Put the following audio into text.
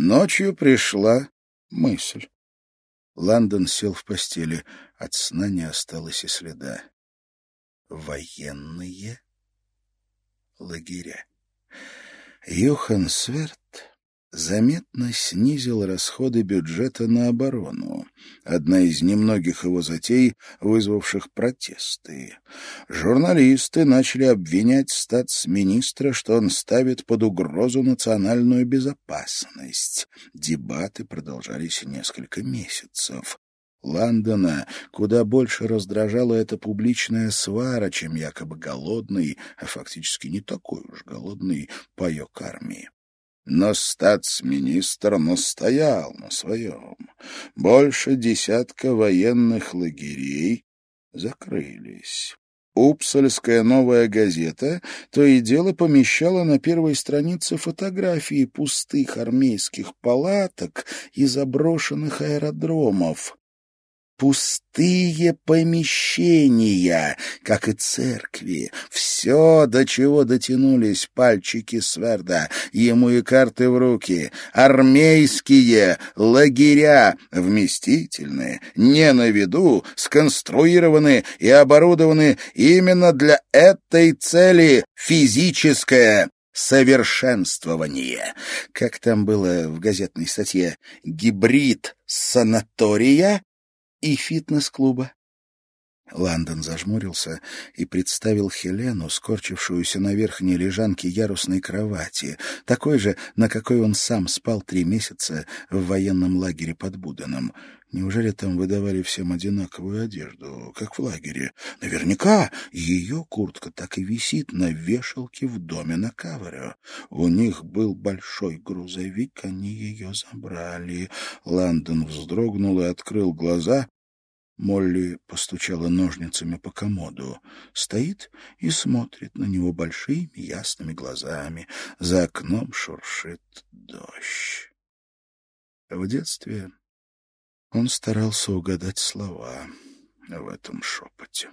Ночью пришла мысль. Лондон сел в постели. От сна не осталось и следа. Военные лагеря. Йохан Сверт заметно снизил расходы бюджета на оборону, одна из немногих его затей, вызвавших протесты. Журналисты начали обвинять статс-министра, что он ставит под угрозу национальную безопасность. Дебаты продолжались несколько месяцев. Лондона куда больше раздражала эта публичная свара, чем якобы голодный, а фактически не такой уж голодный паек армии. Но статс-министр настоял на своем. Больше десятка военных лагерей закрылись. Упсальская новая газета то и дело помещала на первой странице фотографии пустых армейских палаток и заброшенных аэродромов пустые помещения, как и церкви. Все, до чего дотянулись пальчики Сверда, ему и карты в руки. Армейские лагеря, вместительные, не на виду, сконструированы и оборудованы именно для этой цели — физическое совершенствование. Как там было в газетной статье? Гибрид санатория и фитнес-клуба. Ландон зажмурился и представил Хелену, скорчившуюся на верхней лежанке ярусной кровати, такой же, на какой он сам спал три месяца в военном лагере под Буданом. Неужели там выдавали всем одинаковую одежду, как в лагере? Наверняка ее куртка так и висит на вешалке в доме на Кавере. У них был большой грузовик, они ее забрали. Ландон вздрогнул и открыл глаза. Молли постучала ножницами по комоду. Стоит и смотрит на него большими ясными глазами. За окном шуршит дождь. В детстве он старался угадать слова в этом шепоте.